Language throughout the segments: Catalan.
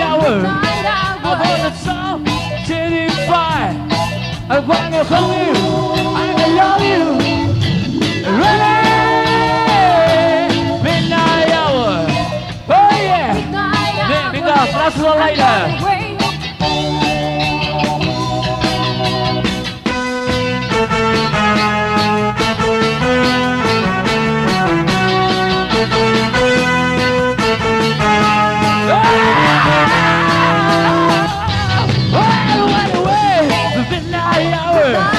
hour. I want to song, getting I want to hold you. I can love you. Ready? Midnight hour. Oh yeah. Midnight hour. Midnight hour Midnight hour 对。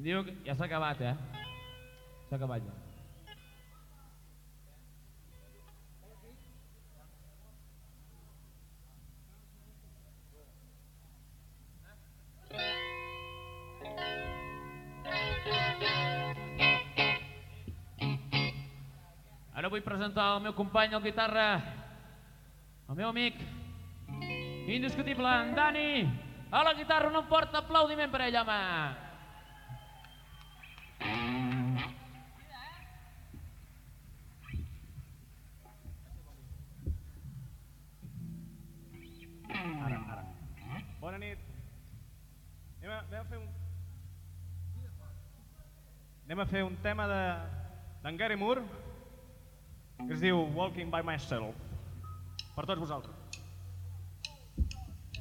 Diu que ja s'ha acabat, eh? S'ha acabat ja. Ara vull presentar el meu company el guitarra, el meu amic, indiscutible, en Dani, a la guitarra, un fort aplaudiment per ell, home! Anem a, fer un... Anem a fer un tema de Gary Moore que es diu Walking by Myself. Per tots vosaltres.